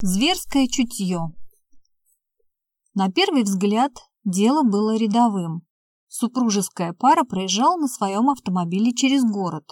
Зверское чутье. На первый взгляд дело было рядовым. Супружеская пара проезжала на своем автомобиле через город.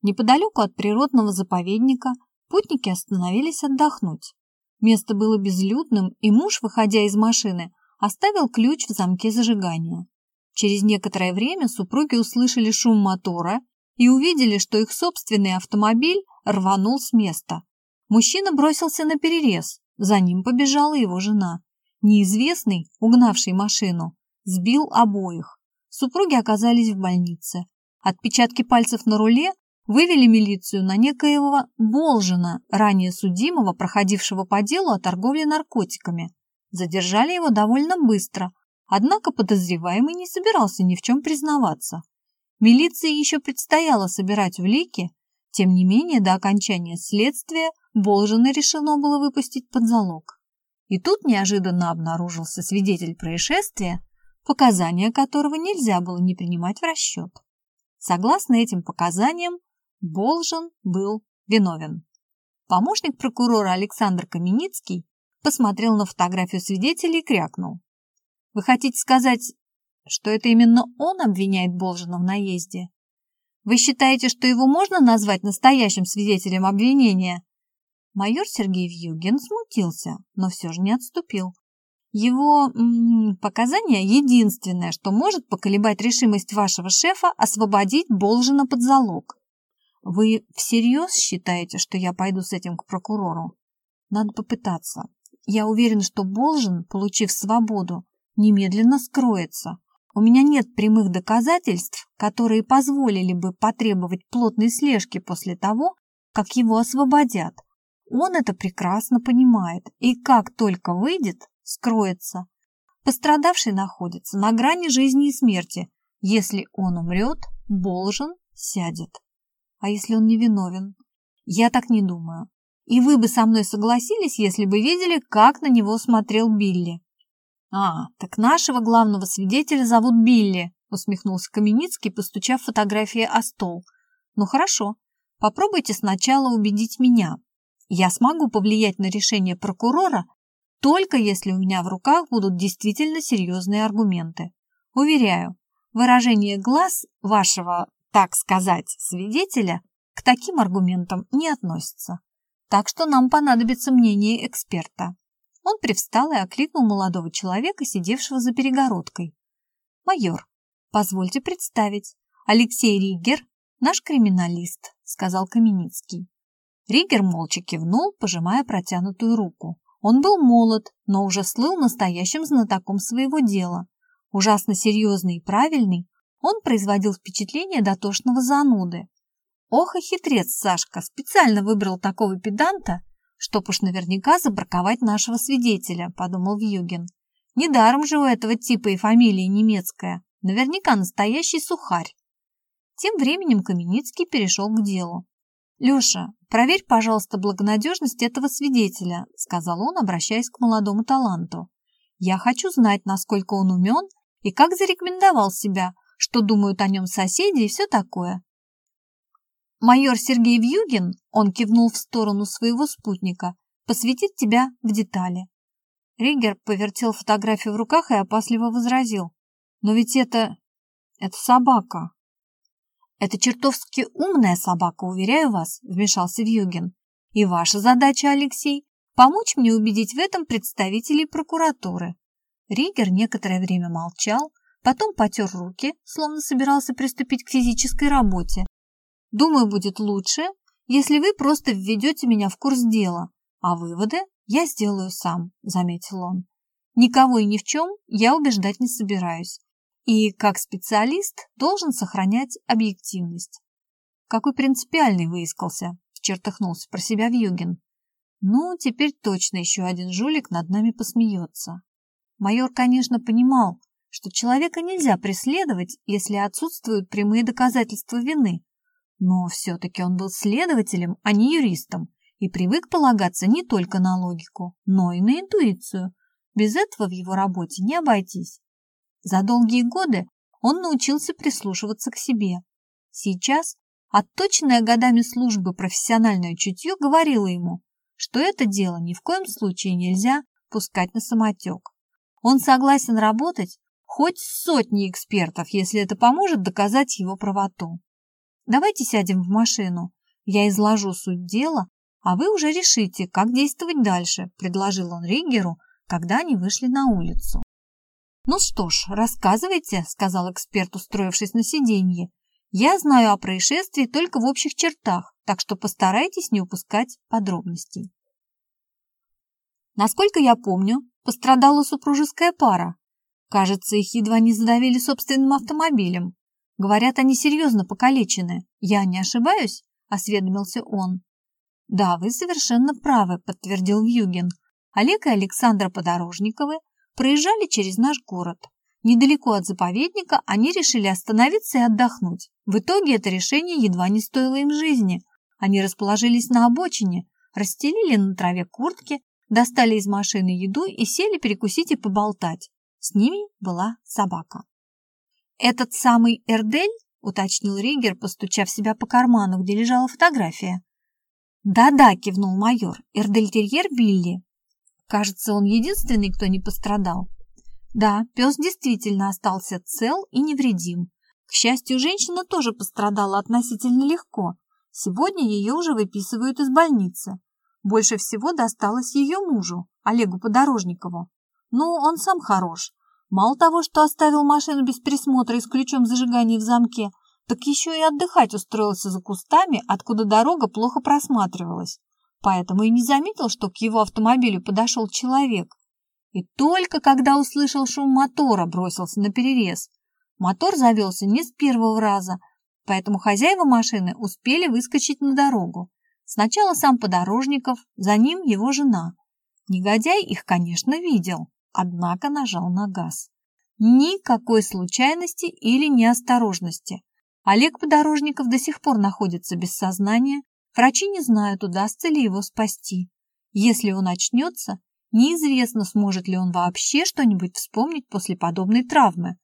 Неподалеку от природного заповедника путники остановились отдохнуть. Место было безлюдным, и муж, выходя из машины, оставил ключ в замке зажигания. Через некоторое время супруги услышали шум мотора и увидели, что их собственный автомобиль рванул с места. Мужчина бросился на перерез, за ним побежала его жена. Неизвестный, угнавший машину, сбил обоих. Супруги оказались в больнице. Отпечатки пальцев на руле вывели милицию на некоего Болжина, ранее судимого, проходившего по делу о торговле наркотиками. Задержали его довольно быстро, однако подозреваемый не собирался ни в чем признаваться. Милиции еще предстояло собирать улики, тем не менее до окончания следствия Болжина решено было выпустить под залог. И тут неожиданно обнаружился свидетель происшествия, показания которого нельзя было не принимать в расчет. Согласно этим показаниям, Болжин был виновен. Помощник прокурора Александр Каменицкий посмотрел на фотографию свидетеля и крякнул. «Вы хотите сказать, что это именно он обвиняет Болжина в наезде? Вы считаете, что его можно назвать настоящим свидетелем обвинения?» Майор Сергей Вьюгин смутился, но все же не отступил. Его м -м, показания единственное, что может поколебать решимость вашего шефа освободить Болжина под залог. Вы всерьез считаете, что я пойду с этим к прокурору? Надо попытаться. Я уверен, что Болжин, получив свободу, немедленно скроется. У меня нет прямых доказательств, которые позволили бы потребовать плотной слежки после того, как его освободят. Он это прекрасно понимает и как только выйдет, скроется. Пострадавший находится на грани жизни и смерти. Если он умрет, Болжин сядет. А если он невиновен? Я так не думаю. И вы бы со мной согласились, если бы видели, как на него смотрел Билли. А, так нашего главного свидетеля зовут Билли, усмехнулся Каменицкий, постучав фотографии о стол. Ну хорошо, попробуйте сначала убедить меня. Я смогу повлиять на решение прокурора только если у меня в руках будут действительно серьезные аргументы. Уверяю, выражение глаз вашего, так сказать, свидетеля к таким аргументам не относится. Так что нам понадобится мнение эксперта. Он привстал и окликнул молодого человека, сидевшего за перегородкой. «Майор, позвольте представить, Алексей Ригер, наш криминалист», — сказал Каменицкий. Ригер молча кивнул, пожимая протянутую руку. Он был молод, но уже слыл настоящим знатоком своего дела. Ужасно серьезный и правильный, он производил впечатление дотошного зануды. Ох и хитрец Сашка специально выбрал такого педанта, чтоб уж наверняка забраковать нашего свидетеля, подумал Вьюгин. Недаром же у этого типа и фамилия немецкая, наверняка настоящий сухарь. Тем временем Каменицкий перешел к делу. «Леша, проверь, пожалуйста, благонадежность этого свидетеля», сказал он, обращаясь к молодому таланту. «Я хочу знать, насколько он умен и как зарекомендовал себя, что думают о нем соседи и все такое». «Майор Сергей Вьюгин», он кивнул в сторону своего спутника, посвятит тебя в детали. Ригер повертел фотографию в руках и опасливо возразил. «Но ведь это... это собака». «Это чертовски умная собака, уверяю вас», — вмешался Вьюгин. «И ваша задача, Алексей, помочь мне убедить в этом представителей прокуратуры». Ригер некоторое время молчал, потом потер руки, словно собирался приступить к физической работе. «Думаю, будет лучше, если вы просто введете меня в курс дела, а выводы я сделаю сам», — заметил он. «Никого и ни в чем я убеждать не собираюсь и, как специалист, должен сохранять объективность. Какой принципиальный выискался, чертыхнулся про себя Вьюгин. Ну, теперь точно еще один жулик над нами посмеется. Майор, конечно, понимал, что человека нельзя преследовать, если отсутствуют прямые доказательства вины, но все-таки он был следователем, а не юристом, и привык полагаться не только на логику, но и на интуицию. Без этого в его работе не обойтись. За долгие годы он научился прислушиваться к себе. Сейчас отточенное годами службы профессиональное чутье говорило ему, что это дело ни в коем случае нельзя пускать на самотек. Он согласен работать хоть с сотней экспертов, если это поможет доказать его правоту. Давайте сядем в машину, я изложу суть дела, а вы уже решите, как действовать дальше, предложил он Риггеру, когда они вышли на улицу. «Ну что ж, рассказывайте», — сказал эксперт, устроившись на сиденье. «Я знаю о происшествии только в общих чертах, так что постарайтесь не упускать подробностей». Насколько я помню, пострадала супружеская пара. Кажется, их едва не задавили собственным автомобилем. Говорят, они серьезно покалечены. Я не ошибаюсь?» — осведомился он. «Да, вы совершенно правы», — подтвердил Вьюгин. Олег и Александра Подорожниковы проезжали через наш город. Недалеко от заповедника они решили остановиться и отдохнуть. В итоге это решение едва не стоило им жизни. Они расположились на обочине, расстелили на траве куртки, достали из машины еду и сели перекусить и поболтать. С ними была собака. «Этот самый Эрдель?» — уточнил Ригер, постучав себя по карману, где лежала фотография. «Да-да», — кивнул майор, — «Эрдель-терьер Билли. Кажется, он единственный, кто не пострадал. Да, пес действительно остался цел и невредим. К счастью, женщина тоже пострадала относительно легко. Сегодня ее уже выписывают из больницы. Больше всего досталось ее мужу, Олегу Подорожникову. Ну, он сам хорош. Мало того, что оставил машину без присмотра и с ключом зажигания в замке, так еще и отдыхать устроился за кустами, откуда дорога плохо просматривалась поэтому и не заметил, что к его автомобилю подошел человек. И только когда услышал шум мотора, бросился на перерез. Мотор завелся не с первого раза, поэтому хозяева машины успели выскочить на дорогу. Сначала сам Подорожников, за ним его жена. Негодяй их, конечно, видел, однако нажал на газ. Никакой случайности или неосторожности. Олег Подорожников до сих пор находится без сознания, Врачи не знают, удастся ли его спасти. Если он очнется, неизвестно, сможет ли он вообще что-нибудь вспомнить после подобной травмы.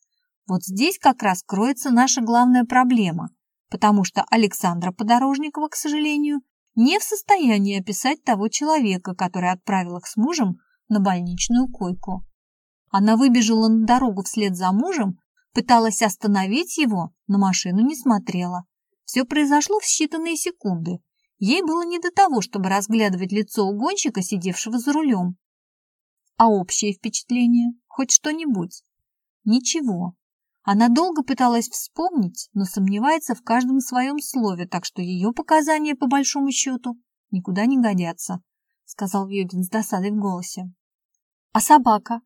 Вот здесь как раз кроется наша главная проблема, потому что Александра Подорожникова, к сожалению, не в состоянии описать того человека, который отправил их с мужем на больничную койку. Она выбежала на дорогу вслед за мужем, пыталась остановить его, но машину не смотрела. Все произошло в считанные секунды, Ей было не до того, чтобы разглядывать лицо угонщика, сидевшего за рулем. А общее впечатление? Хоть что-нибудь? Ничего. Она долго пыталась вспомнить, но сомневается в каждом своем слове, так что ее показания, по большому счету, никуда не годятся, сказал Вьюгин с досадой в голосе. А собака?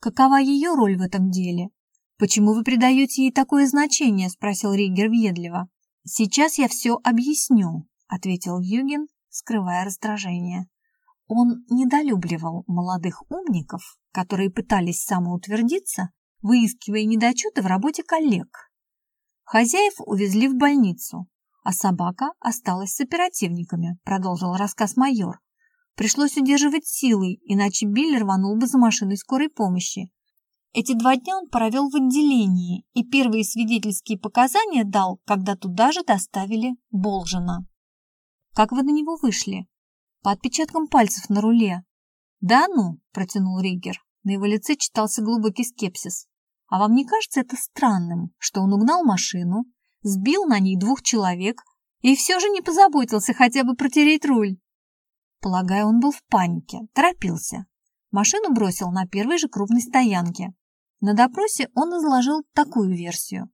Какова ее роль в этом деле? Почему вы придаете ей такое значение? спросил Ригер въедливо. Сейчас я все объясню, — ответил Югин, скрывая раздражение. Он недолюбливал молодых умников, которые пытались самоутвердиться, выискивая недочеты в работе коллег. Хозяев увезли в больницу, а собака осталась с оперативниками, продолжил рассказ майор. Пришлось удерживать силой, иначе Билли рванул бы за машиной скорой помощи. Эти два дня он провел в отделении и первые свидетельские показания дал, когда туда же доставили Болжина. Как вы на него вышли? По отпечаткам пальцев на руле. Да ну, протянул Риггер. На его лице читался глубокий скепсис. А вам не кажется это странным, что он угнал машину, сбил на ней двух человек и все же не позаботился хотя бы протереть руль? Полагаю, он был в панике, торопился. Машину бросил на первой же крупной стоянке. На допросе он изложил такую версию.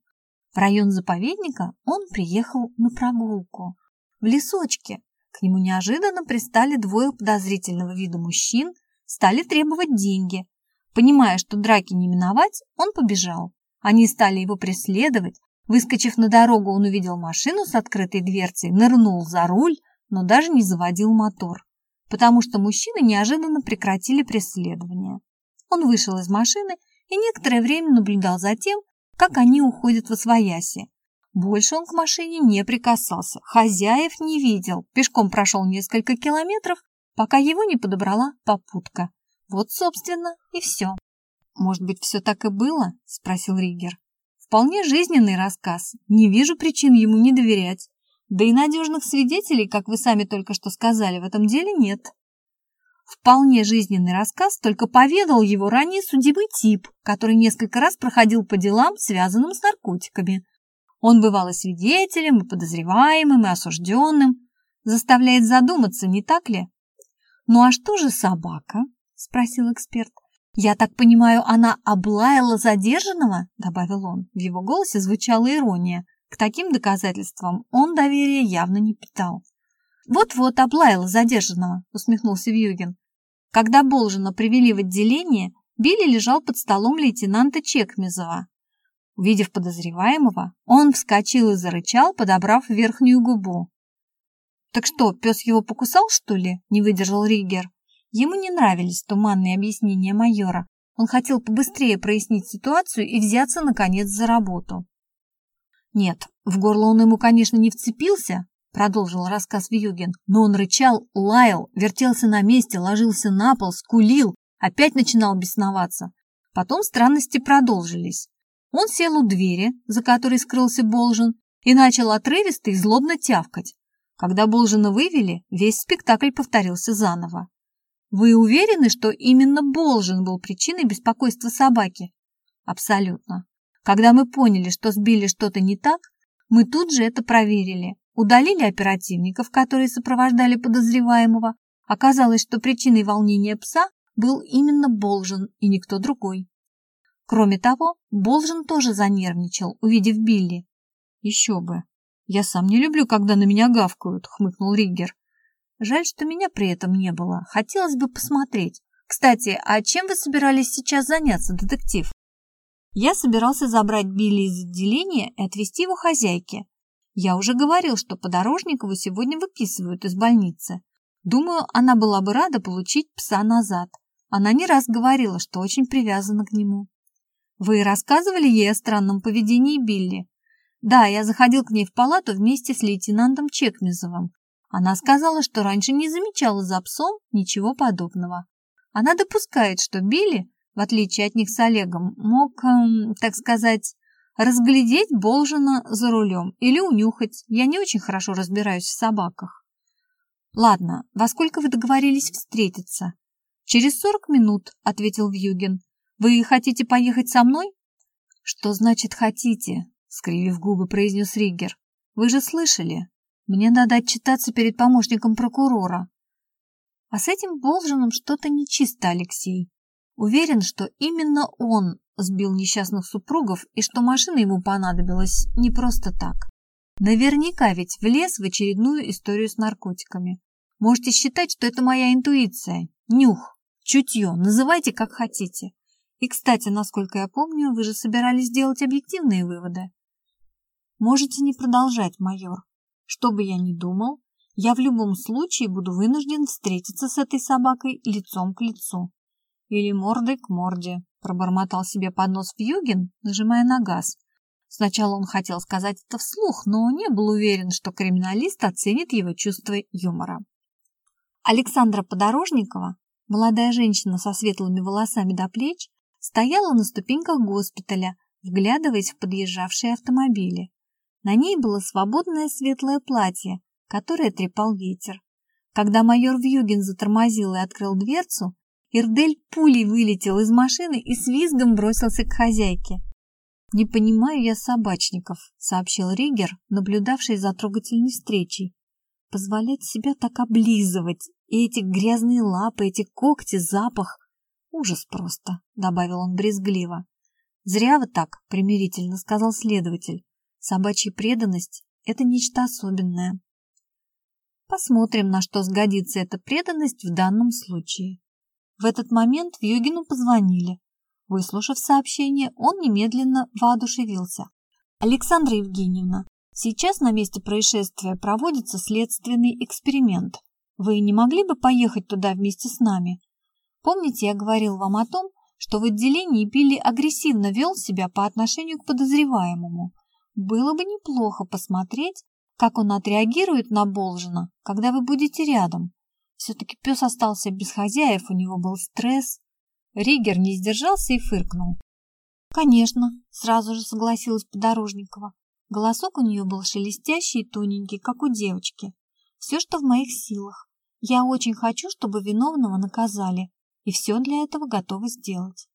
В район заповедника он приехал на прогулку в лесочке. К нему неожиданно пристали двое подозрительного вида мужчин, стали требовать деньги. Понимая, что драки не миновать, он побежал. Они стали его преследовать. Выскочив на дорогу, он увидел машину с открытой дверцей, нырнул за руль, но даже не заводил мотор, потому что мужчины неожиданно прекратили преследование. Он вышел из машины и некоторое время наблюдал за тем, как они уходят в освояси. Больше он к машине не прикасался, хозяев не видел, пешком прошел несколько километров, пока его не подобрала попутка. Вот, собственно, и все. «Может быть, все так и было?» – спросил Ригер. «Вполне жизненный рассказ. Не вижу причин ему не доверять. Да и надежных свидетелей, как вы сами только что сказали, в этом деле нет». Вполне жизненный рассказ, только поведал его ранее судимый тип, который несколько раз проходил по делам, связанным с наркотиками. Он бывал и свидетелем, и подозреваемым, и осужденным. Заставляет задуматься, не так ли? «Ну а что же собака?» – спросил эксперт. «Я так понимаю, она облаяла задержанного?» – добавил он. В его голосе звучала ирония. К таким доказательствам он доверия явно не питал. «Вот-вот облаяла задержанного», – усмехнулся Вьюгин. Когда Болжина привели в отделение, Билли лежал под столом лейтенанта Чекмезова. Увидев подозреваемого, он вскочил и зарычал, подобрав верхнюю губу. «Так что, пес его покусал, что ли?» – не выдержал Ригер. Ему не нравились туманные объяснения майора. Он хотел побыстрее прояснить ситуацию и взяться, наконец, за работу. Нет, в горло он ему, конечно, не вцепился, продолжил рассказ Вьюгин, но он рычал, лаял, вертелся на месте, ложился на пол, скулил, опять начинал бесноваться. Потом странности продолжились. Он сел у двери, за которой скрылся Болжин, и начал отрывисто и злобно тявкать. Когда Болжина вывели, весь спектакль повторился заново. Вы уверены, что именно Болжин был причиной беспокойства собаки? Абсолютно. Когда мы поняли, что сбили что-то не так, мы тут же это проверили, удалили оперативников, которые сопровождали подозреваемого. Оказалось, что причиной волнения пса был именно Болжин и никто другой. Кроме того, Болжин тоже занервничал, увидев Билли. Еще бы. Я сам не люблю, когда на меня гавкают, хмыкнул Риггер. Жаль, что меня при этом не было. Хотелось бы посмотреть. Кстати, а чем вы собирались сейчас заняться, детектив? Я собирался забрать Билли из отделения и отвезти его хозяйке. Я уже говорил, что Подорожникову сегодня выписывают из больницы. Думаю, она была бы рада получить пса назад. Она не раз говорила, что очень привязана к нему. Вы рассказывали ей о странном поведении Билли? Да, я заходил к ней в палату вместе с лейтенантом Чекмезовым. Она сказала, что раньше не замечала за псом ничего подобного. Она допускает, что Билли в отличие от них с Олегом, мог, эм, так сказать, разглядеть Болжина за рулем или унюхать. Я не очень хорошо разбираюсь в собаках. Ладно, во сколько вы договорились встретиться? Через сорок минут, ответил Вьюгин. Вы хотите поехать со мной? Что значит хотите? скривив губы, произнес Риггер. Вы же слышали. Мне надо отчитаться перед помощником прокурора. А с этим Болжином что-то нечисто, Алексей. Уверен, что именно он сбил несчастных супругов и что машина ему понадобилась не просто так. Наверняка ведь влез в очередную историю с наркотиками. Можете считать, что это моя интуиция, нюх, чутье, называйте как хотите. И, кстати, насколько я помню, вы же собирались делать объективные выводы. Можете не продолжать, майор. Что бы я ни думал, я в любом случае буду вынужден встретиться с этой собакой лицом к лицу. Или мордой к морде, пробормотал себе под нос Вьюгин, нажимая на газ. Сначала он хотел сказать это вслух, но не был уверен, что криминалист оценит его чувство юмора. Александра Подорожникова, молодая женщина со светлыми волосами до плеч, стояла на ступеньках госпиталя, вглядываясь в подъезжавшие автомобили. На ней было свободное светлое платье, которое трепал ветер. Когда майор Вьюгин затормозил и открыл дверцу, Ирдель пулей вылетел из машины и с визгом бросился к хозяйке. «Не понимаю я собачников», — сообщил Ригер, наблюдавший за трогательной встречей. «Позволять себя так облизывать, и эти грязные лапы, эти когти, запах. Ужас просто», — добавил он брезгливо. «Зря вы так», — примирительно сказал следователь. «Собачья преданность — это нечто особенное». Посмотрим, на что сгодится эта преданность в данном случае. В этот момент Вьюгину позвонили. Выслушав сообщение, он немедленно воодушевился. «Александра Евгеньевна, сейчас на месте происшествия проводится следственный эксперимент. Вы не могли бы поехать туда вместе с нами? Помните, я говорил вам о том, что в отделении Билли агрессивно вел себя по отношению к подозреваемому. Было бы неплохо посмотреть, как он отреагирует на Болжина, когда вы будете рядом. Все-таки пес остался без хозяев, у него был стресс. Ригер не сдержался и фыркнул. «Конечно», — сразу же согласилась Подорожникова. Голосок у нее был шелестящий и тоненький, как у девочки. «Все, что в моих силах. Я очень хочу, чтобы виновного наказали, и все для этого готова сделать.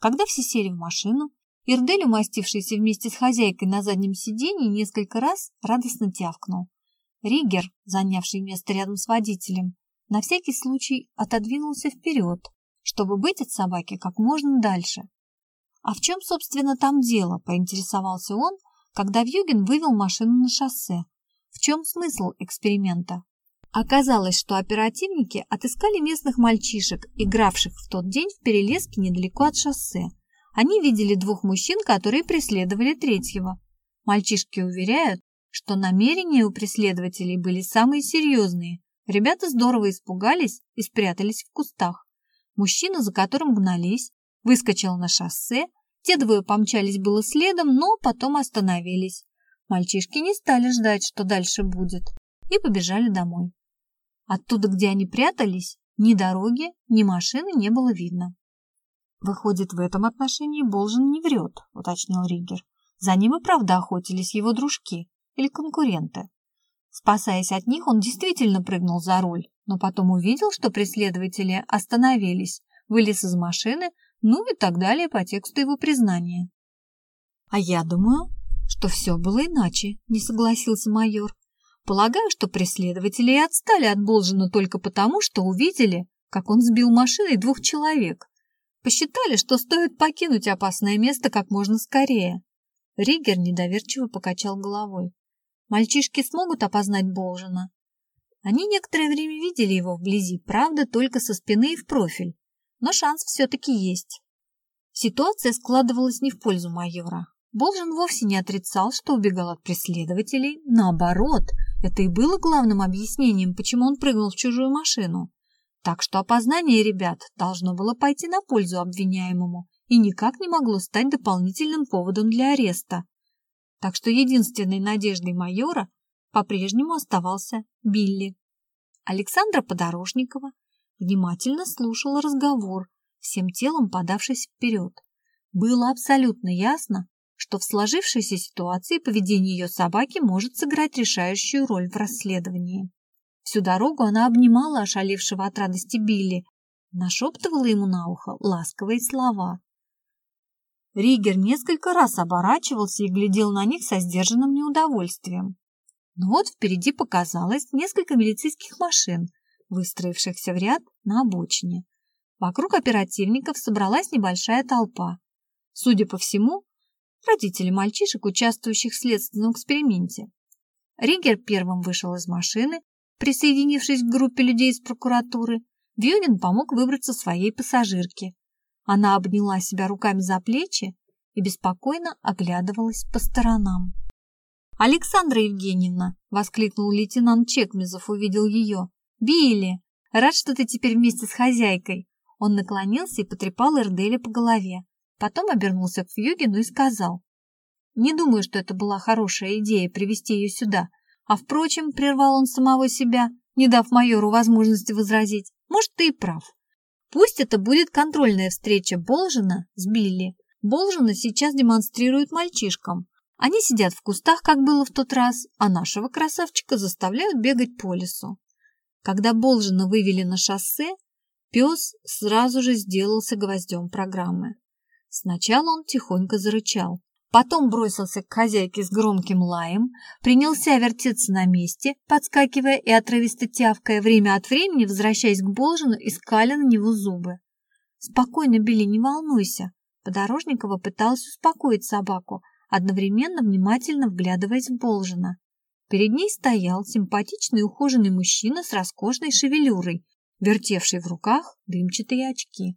Когда все сели в машину, Ирдель, умастившийся вместе с хозяйкой на заднем сиденье, несколько раз радостно тявкнул. Ригер, занявший место рядом с водителем, на всякий случай отодвинулся вперед, чтобы быть от собаки как можно дальше. «А в чем, собственно, там дело?» – поинтересовался он, когда Вьюгин вывел машину на шоссе. В чем смысл эксперимента? Оказалось, что оперативники отыскали местных мальчишек, игравших в тот день в перелеске недалеко от шоссе. Они видели двух мужчин, которые преследовали третьего. Мальчишки уверяют, что намерения у преследователей были самые серьезные. Ребята здорово испугались и спрятались в кустах. Мужчина, за которым гнались, выскочил на шоссе, те двое помчались было следом, но потом остановились. Мальчишки не стали ждать, что дальше будет, и побежали домой. Оттуда, где они прятались, ни дороги, ни машины не было видно. «Выходит, в этом отношении Болжин не врет», — уточнил Ригер. «За ним и правда охотились его дружки или конкуренты. Спасаясь от них, он действительно прыгнул за руль, но потом увидел, что преследователи остановились, вылез из машины, ну и так далее по тексту его признания. «А я думаю, что все было иначе», — не согласился майор. «Полагаю, что преследователи и отстали от Болжина только потому, что увидели, как он сбил машиной двух человек. Посчитали, что стоит покинуть опасное место как можно скорее». Ригер недоверчиво покачал головой. «Мальчишки смогут опознать Болжина?» Они некоторое время видели его вблизи, правда, только со спины и в профиль но шанс все-таки есть. Ситуация складывалась не в пользу майора. Болжин вовсе не отрицал, что убегал от преследователей. Наоборот, это и было главным объяснением, почему он прыгнул в чужую машину. Так что опознание ребят должно было пойти на пользу обвиняемому и никак не могло стать дополнительным поводом для ареста. Так что единственной надеждой майора по-прежнему оставался Билли. Александра Подорожникова внимательно слушала разговор, всем телом подавшись вперед. Было абсолютно ясно, что в сложившейся ситуации поведение ее собаки может сыграть решающую роль в расследовании. Всю дорогу она обнимала ошалевшего от радости Билли, нашептывала ему на ухо ласковые слова. Ригер несколько раз оборачивался и глядел на них со сдержанным неудовольствием. Но вот впереди показалось несколько милицейских машин, выстроившихся в ряд на обочине. Вокруг оперативников собралась небольшая толпа. Судя по всему, родители мальчишек, участвующих в следственном эксперименте. Ригер первым вышел из машины, присоединившись к группе людей из прокуратуры. Вьюгин помог выбраться своей пассажирке. Она обняла себя руками за плечи и беспокойно оглядывалась по сторонам. «Александра Евгеньевна!» — воскликнул лейтенант Чекмезов, увидел ее. «Билли, рад, что ты теперь вместе с хозяйкой». Он наклонился и потрепал Эрделя по голове. Потом обернулся к Фьюгину и сказал. «Не думаю, что это была хорошая идея привести ее сюда. А, впрочем, прервал он самого себя, не дав майору возможности возразить. Может, ты и прав. Пусть это будет контрольная встреча Болжина с Билли. Болжина сейчас демонстрируют мальчишкам. Они сидят в кустах, как было в тот раз, а нашего красавчика заставляют бегать по лесу. Когда Болжина вывели на шоссе, пес сразу же сделался гвоздем программы. Сначала он тихонько зарычал, потом бросился к хозяйке с громким лаем, принялся вертеться на месте, подскакивая и отрывисто тявкая, время от времени возвращаясь к Болжину и скаля на него зубы. «Спокойно, Билли, не волнуйся!» Подорожникова пыталась успокоить собаку, одновременно внимательно вглядываясь в Болжина. Перед ней стоял симпатичный ухоженный мужчина с роскошной шевелюрой, вертевший в руках дымчатые очки.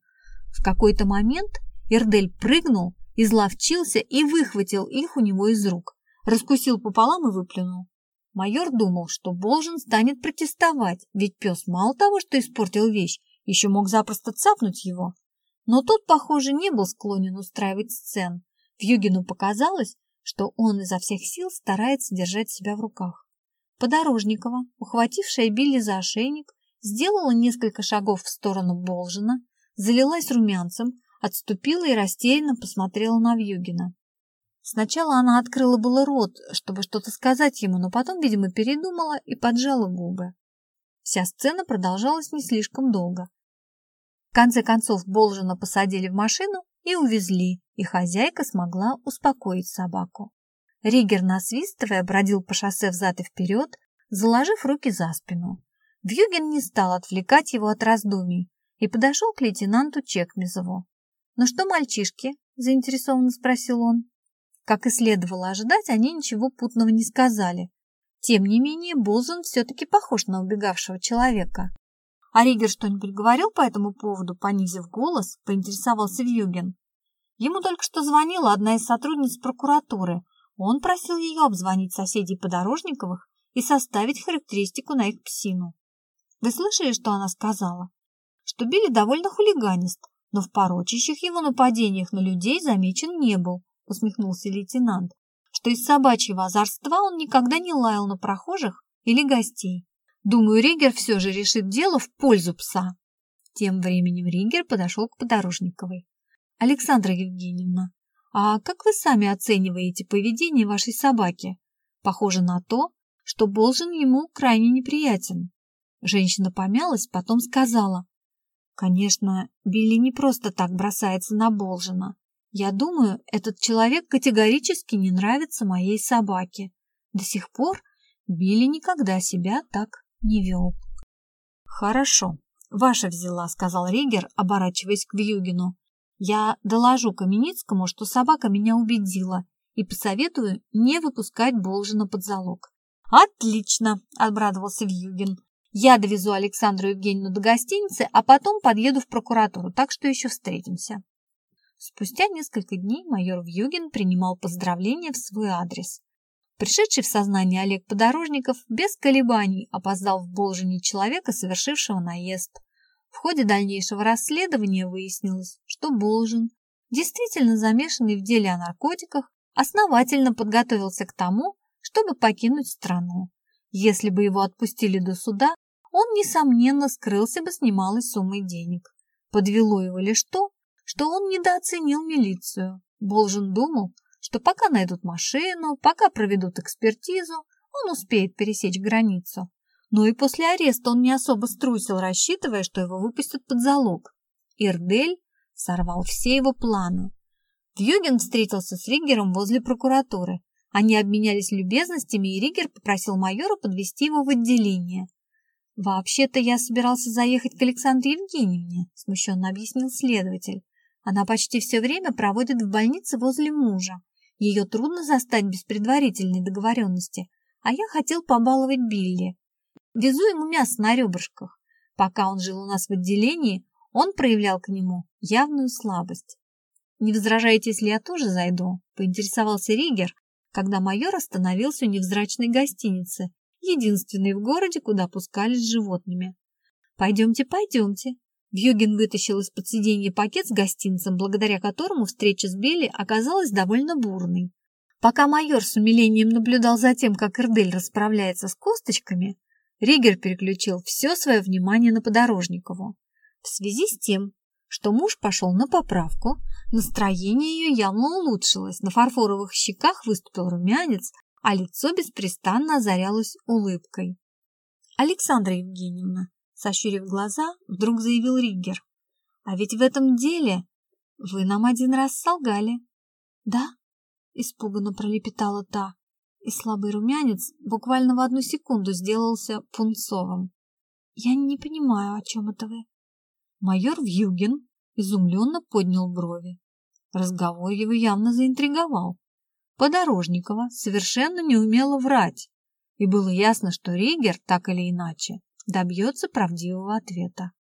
В какой-то момент Эрдель прыгнул, изловчился и выхватил их у него из рук, раскусил пополам и выплюнул. Майор думал, что Болжин станет протестовать, ведь пес мало того, что испортил вещь, еще мог запросто цапнуть его. Но тот, похоже, не был склонен устраивать сцен. Вьюгину показалось, что он изо всех сил старается держать себя в руках. Подорожникова, ухватившая Билли за ошейник, сделала несколько шагов в сторону Болжина, залилась румянцем, отступила и растерянно посмотрела на Вьюгина. Сначала она открыла было рот, чтобы что-то сказать ему, но потом, видимо, передумала и поджала губы. Вся сцена продолжалась не слишком долго. В конце концов Болжина посадили в машину и увезли, и хозяйка смогла успокоить собаку. Ригер, насвистывая, бродил по шоссе взад и вперед, заложив руки за спину. Вьюген не стал отвлекать его от раздумий и подошел к лейтенанту Чекмизову. «Ну что, мальчишки?» – заинтересованно спросил он. Как и следовало ожидать, они ничего путного не сказали. Тем не менее, Болзан все-таки похож на убегавшего человека. А Ригер что-нибудь говорил по этому поводу, понизив голос, поинтересовался Вьюген. Ему только что звонила одна из сотрудниц прокуратуры. Он просил ее обзвонить соседей Подорожниковых и составить характеристику на их псину. Вы слышали, что она сказала? Что Билли довольно хулиганист, но в порочащих его нападениях на людей замечен не был, усмехнулся лейтенант, что из собачьего озорства он никогда не лаял на прохожих или гостей. Думаю, Ригер все же решит дело в пользу пса. Тем временем Ригер подошел к Подорожниковой. Александра Евгеньевна, а как вы сами оцениваете поведение вашей собаки? Похоже на то, что Болжин ему крайне неприятен. Женщина помялась, потом сказала. Конечно, Билли не просто так бросается на Болжина. Я думаю, этот человек категорически не нравится моей собаке. До сих пор Билли никогда себя так не вел. Хорошо, ваша взяла, сказал Ригер, оборачиваясь к Вьюгину. Я доложу Каменицкому, что собака меня убедила, и посоветую не выпускать Болжина под залог. Отлично, обрадовался Вьюгин. Я довезу Александру Евгеньевну до гостиницы, а потом подъеду в прокуратуру, так что еще встретимся. Спустя несколько дней майор Вьюгин принимал поздравления в свой адрес. Пришедший в сознание Олег Подорожников без колебаний опоздал в Болжине человека, совершившего наезд. В ходе дальнейшего расследования выяснилось, что Болжин, действительно замешанный в деле о наркотиках, основательно подготовился к тому, чтобы покинуть страну. Если бы его отпустили до суда, он, несомненно, скрылся бы с немалой суммой денег. Подвело его лишь то, что он недооценил милицию. Болжин думал, что пока найдут машину, пока проведут экспертизу, он успеет пересечь границу. Но и после ареста он не особо струсил, рассчитывая, что его выпустят под залог. Ирдель сорвал все его планы. Вьюген встретился с Риггером возле прокуратуры. Они обменялись любезностями, и Риггер попросил майора подвести его в отделение. «Вообще-то я собирался заехать к Александре Евгеньевне», – смущенно объяснил следователь. «Она почти все время проводит в больнице возле мужа. Ее трудно застать без предварительной договоренности, а я хотел побаловать Билли. Везу ему мясо на ребрышках. Пока он жил у нас в отделении, он проявлял к нему явную слабость. «Не возражаете, если я тоже зайду?» – поинтересовался Ригер, когда майор остановился у невзрачной гостиницы единственный в городе, куда пускались с животными. «Пойдемте, пойдемте». Вьюгин вытащил из-под сиденья пакет с гостинцем, благодаря которому встреча с Билли оказалась довольно бурной. Пока майор с умилением наблюдал за тем, как Эрдель расправляется с косточками, Ригер переключил все свое внимание на Подорожникову. В связи с тем, что муж пошел на поправку, настроение ее явно улучшилось, на фарфоровых щеках выступил румянец, а лицо беспрестанно озарялось улыбкой. «Александра Евгеньевна», сощурив глаза, вдруг заявил Риггер, «а ведь в этом деле вы нам один раз солгали». «Да?» — испуганно пролепетала та, и слабый румянец буквально в одну секунду сделался пунцовым. «Я не понимаю, о чем это вы?» Майор Вьюгин изумленно поднял брови. Разговор его явно заинтриговал. Подорожникова совершенно не умела врать, и было ясно, что Ригер, так или иначе, добьется правдивого ответа.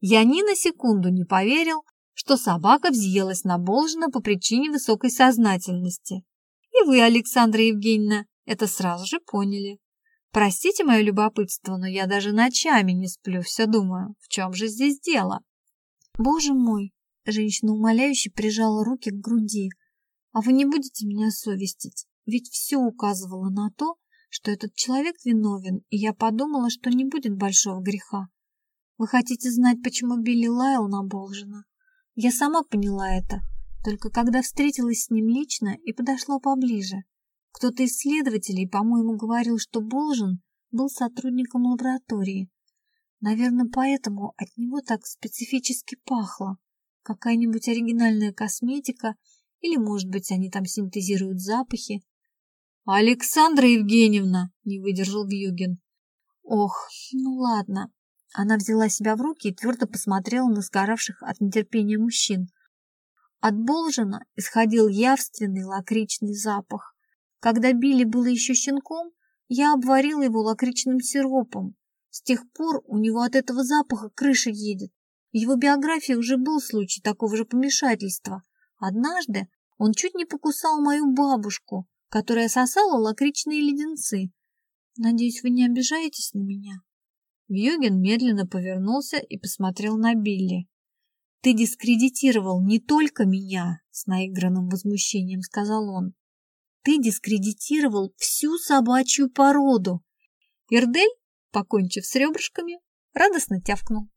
Я ни на секунду не поверил, что собака взъелась на Болжина по причине высокой сознательности. И вы, Александра Евгеньевна, это сразу же поняли. Простите мое любопытство, но я даже ночами не сплю, все думаю, в чем же здесь дело? Боже мой! Женщина умоляюще прижала руки к груди, а вы не будете меня совестить? Ведь все указывало на то, что этот человек виновен, и я подумала, что не будет большого греха. Вы хотите знать, почему Билли лаял на Болжина? Я сама поняла это, только когда встретилась с ним лично и подошла поближе. Кто-то из следователей, по-моему, говорил, что Болжин был сотрудником лаборатории. Наверное, поэтому от него так специфически пахло. Какая-нибудь оригинальная косметика, или, может быть, они там синтезируют запахи. «Александра Евгеньевна!» — не выдержал Вьюгин. «Ох, ну ладно». Она взяла себя в руки и твердо посмотрела на сгоравших от нетерпения мужчин. От Болжина исходил явственный лакричный запах. Когда Билли было еще щенком, я обварила его лакричным сиропом. С тех пор у него от этого запаха крыша едет. В его биографии уже был случай такого же помешательства. Однажды он чуть не покусал мою бабушку, которая сосала лакричные леденцы. Надеюсь, вы не обижаетесь на меня?» Вьюген медленно повернулся и посмотрел на Билли. «Ты дискредитировал не только меня», — с наигранным возмущением сказал он. «Ты дискредитировал всю собачью породу». Ирдель, покончив с ребрышками, радостно тявкнул.